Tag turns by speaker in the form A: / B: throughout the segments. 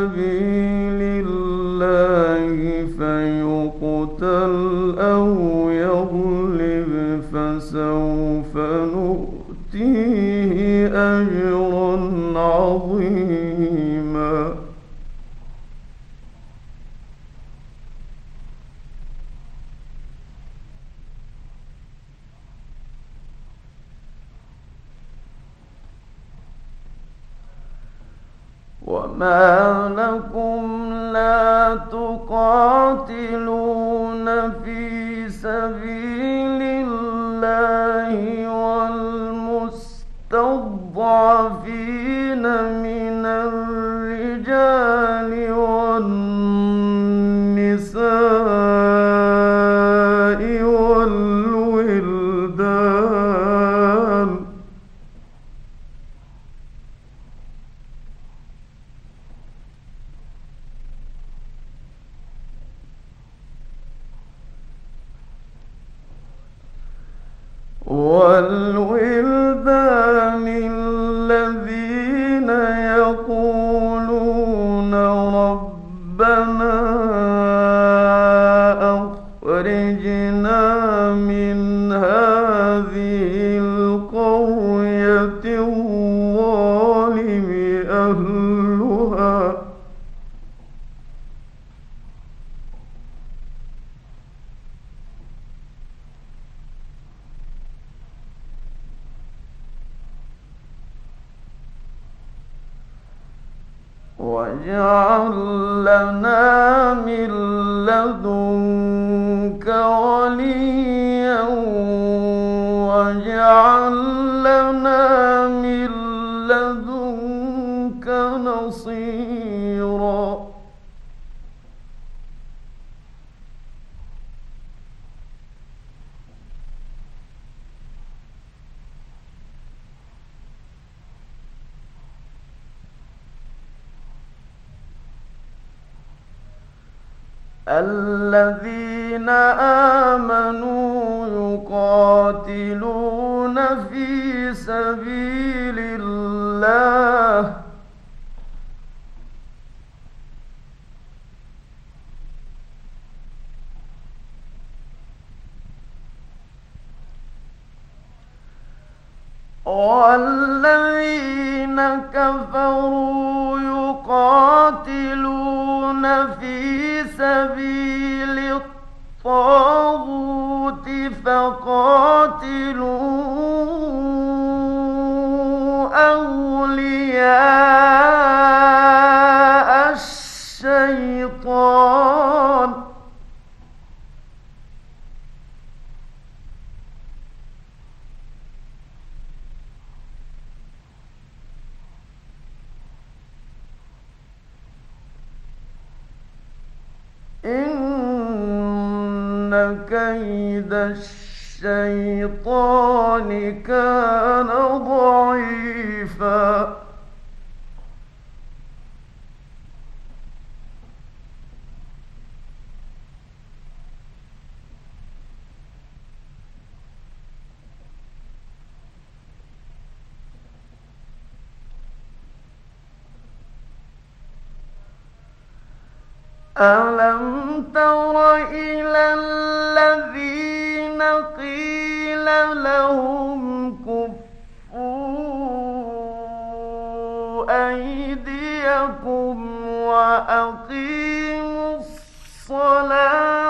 A: سبيل الله فيقتل أو يغلب فسوف نؤتيه أجرا عظيما. وما واجعل لنا من لدنك وليا الذين آمنوا يقاتلون في سبيل الله. والذين كفروا يقاتلون في سبيل الطاغوت فقاتلوا أولياء الشيطان. إن كيد الشيطان كان ضعيفا. ألم تر إلى الذين قيل لهم كفوا أيديكم وأقيموا الصلاة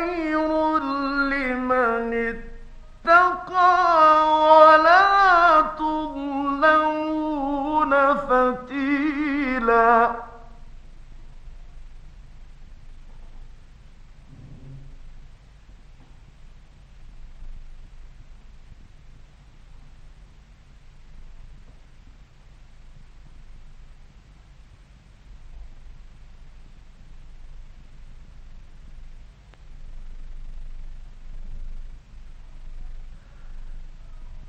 A: خير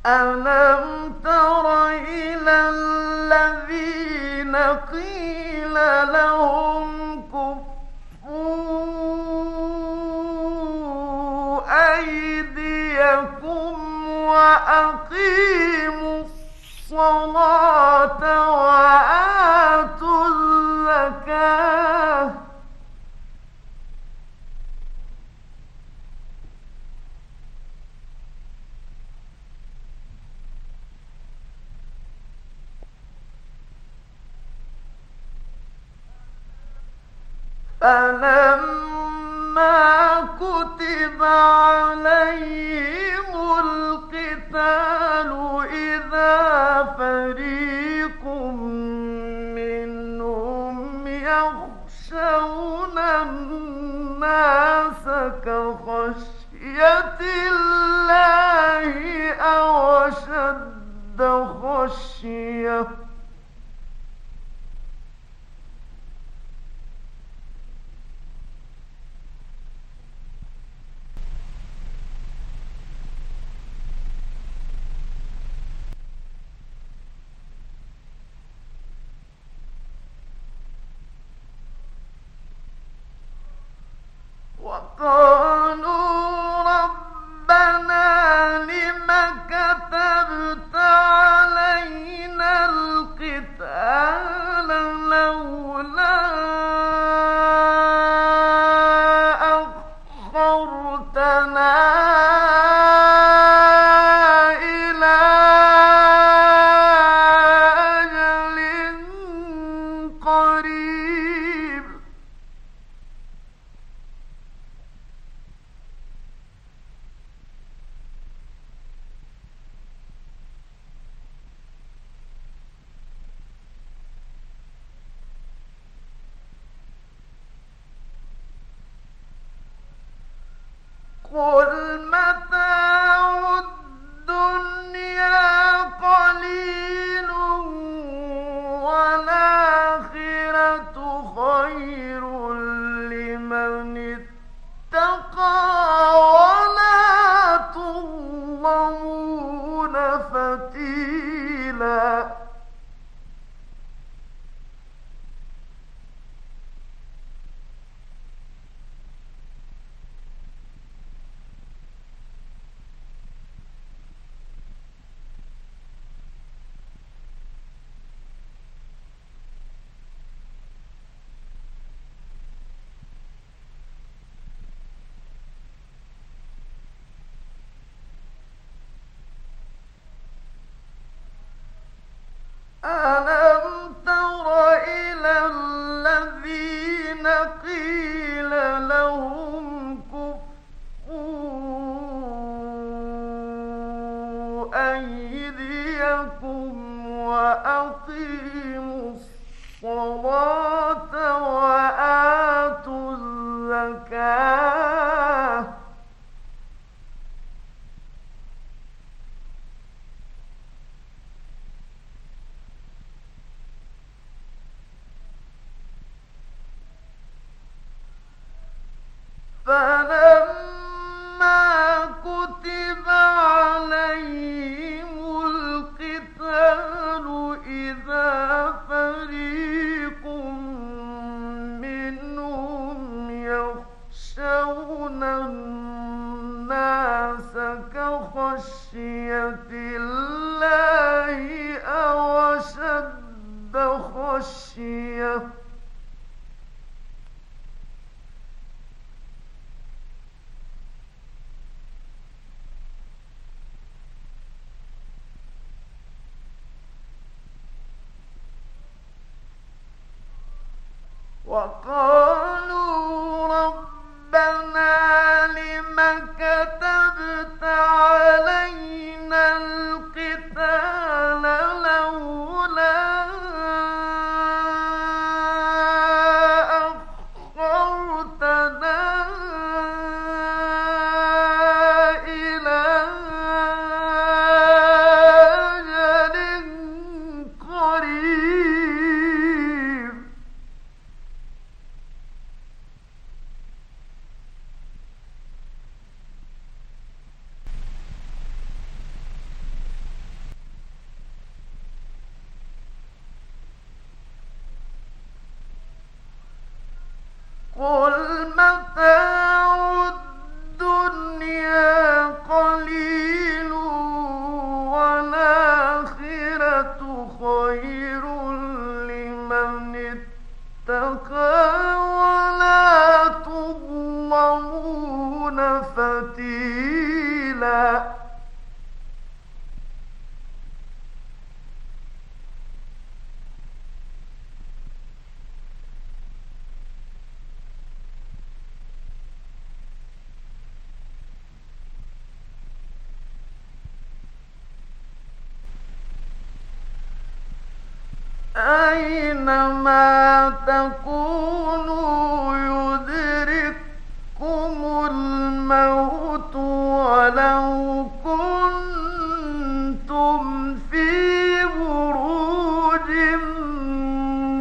A: ألم تر إلى الذين قيل لهم كفوا أيديكم وأقيموا الصلاة وآتوا فلما كتب عليهم القتال إذا فريق منهم يخشون الناس كخشية الله أو أشد خشية 我 أنا خشية الله خشية. وقال قل متاع أينما تكونوا يدرككم الموت ولو كنتم في بروج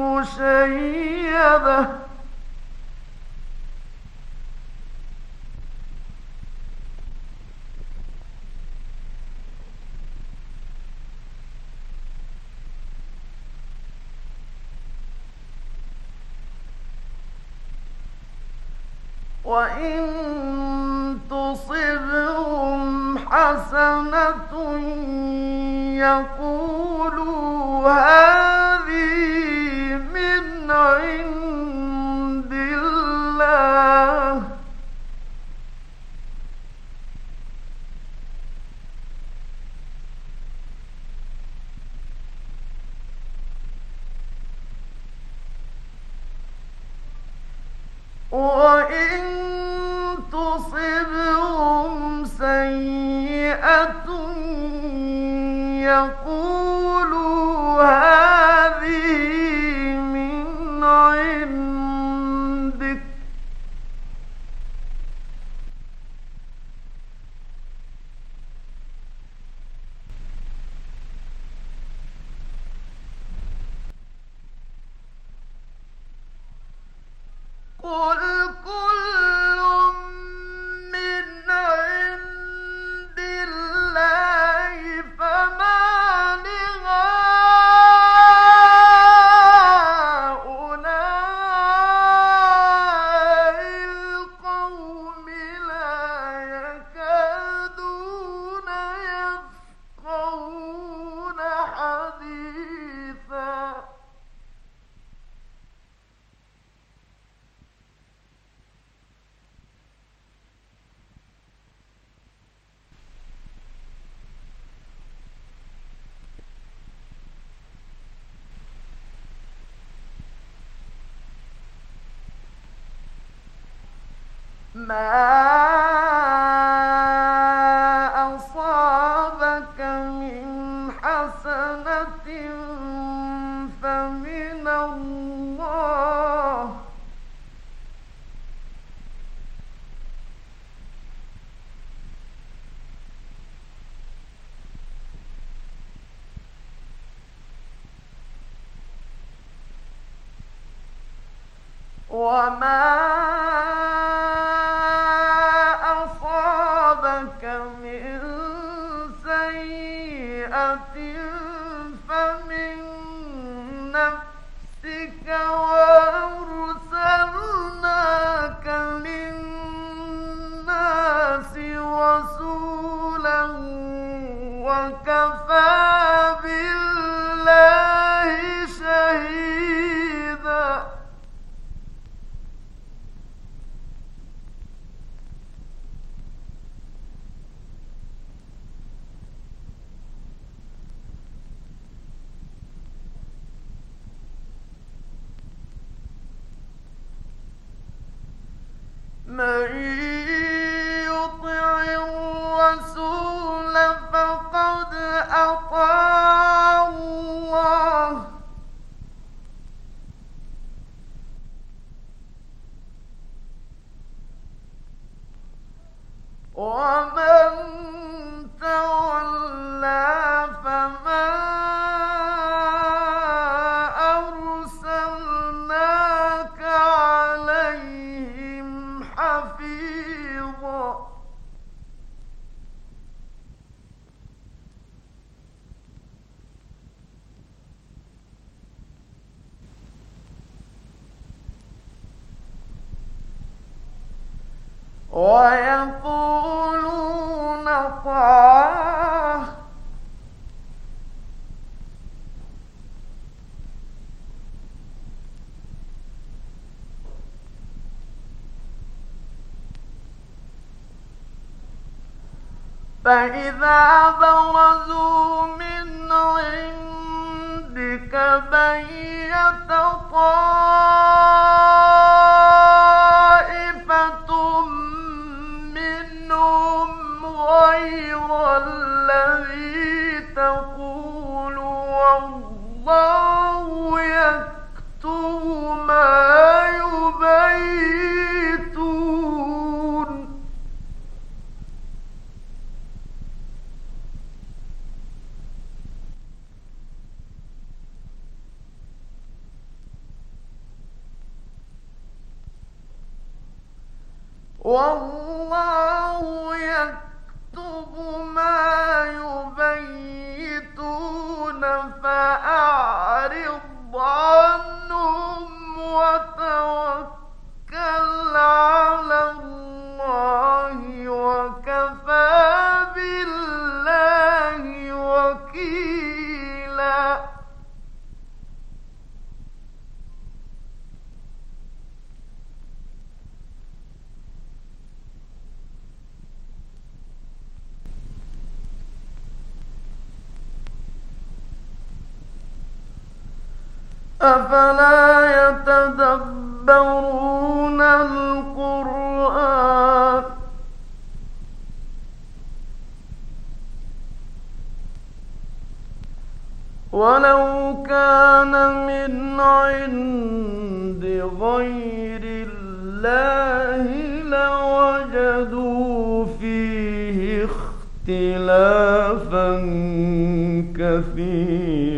A: مشيدة وإن تصبهم حسنة يقولوا هذه من عند الله وإن ما أصابك من حسنة فمن الله وما الرسول فقد أطاع ويقولون طاعة فإذا برزوا من عندك بيت طاعة والله لوجدوا فيه اختلافا كثيرا.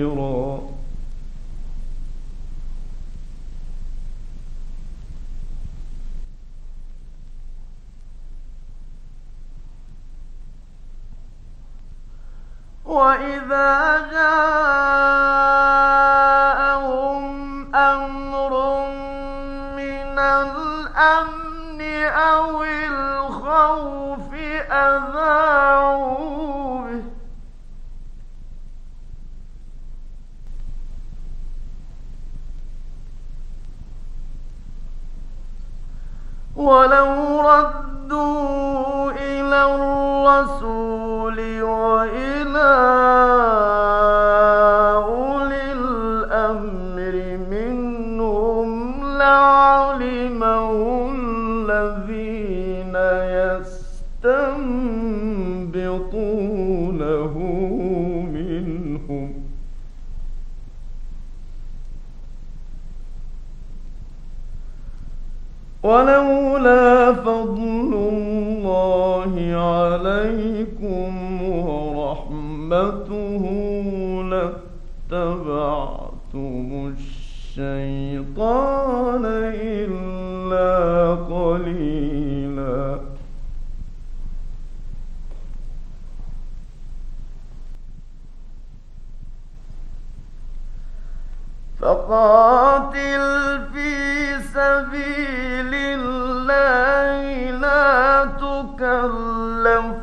A: الأمر منهم لعلمه الذين يستنبطونه منهم. ولولا فضل الله عليكم ورحمته لاتبعتم الشيطان إلا قليلا فقاتل في سبيل الله لا تكلف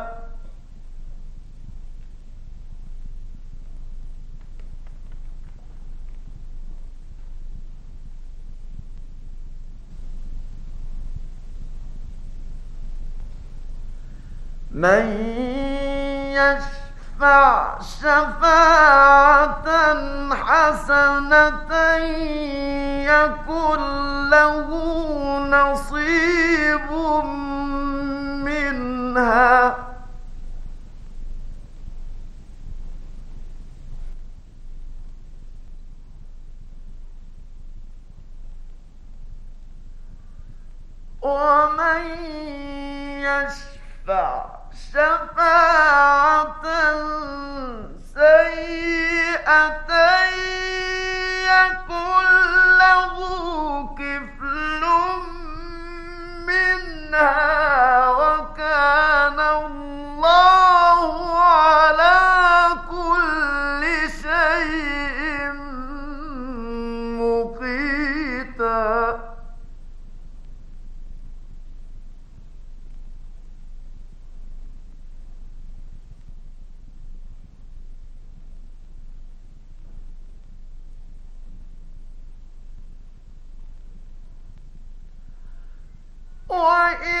A: من يشفع شفاعة حسنة يكن له نصيب منها. ومن يشفع شفاعة سيئة يكن له كفل منها. وإذا حييتم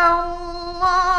A: الله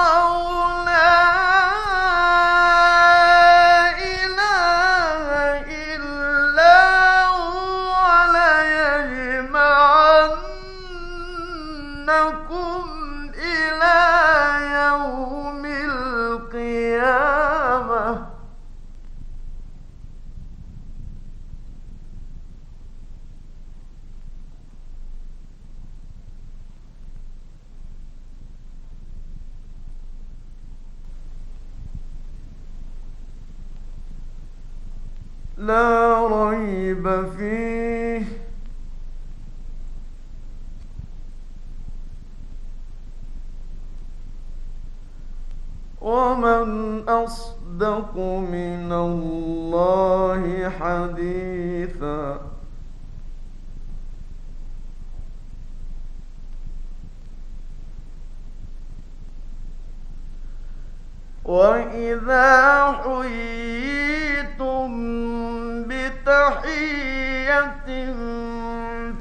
A: ومن أصدق من الله حديثا. وإذا حييتم بتحية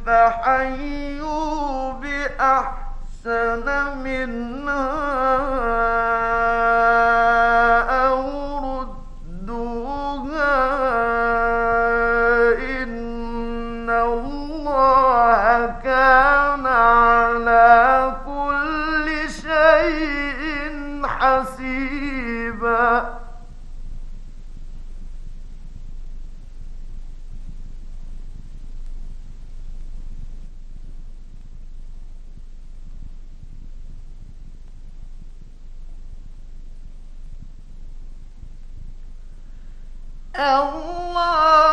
A: فحيوا بأحسن أحسن منها الله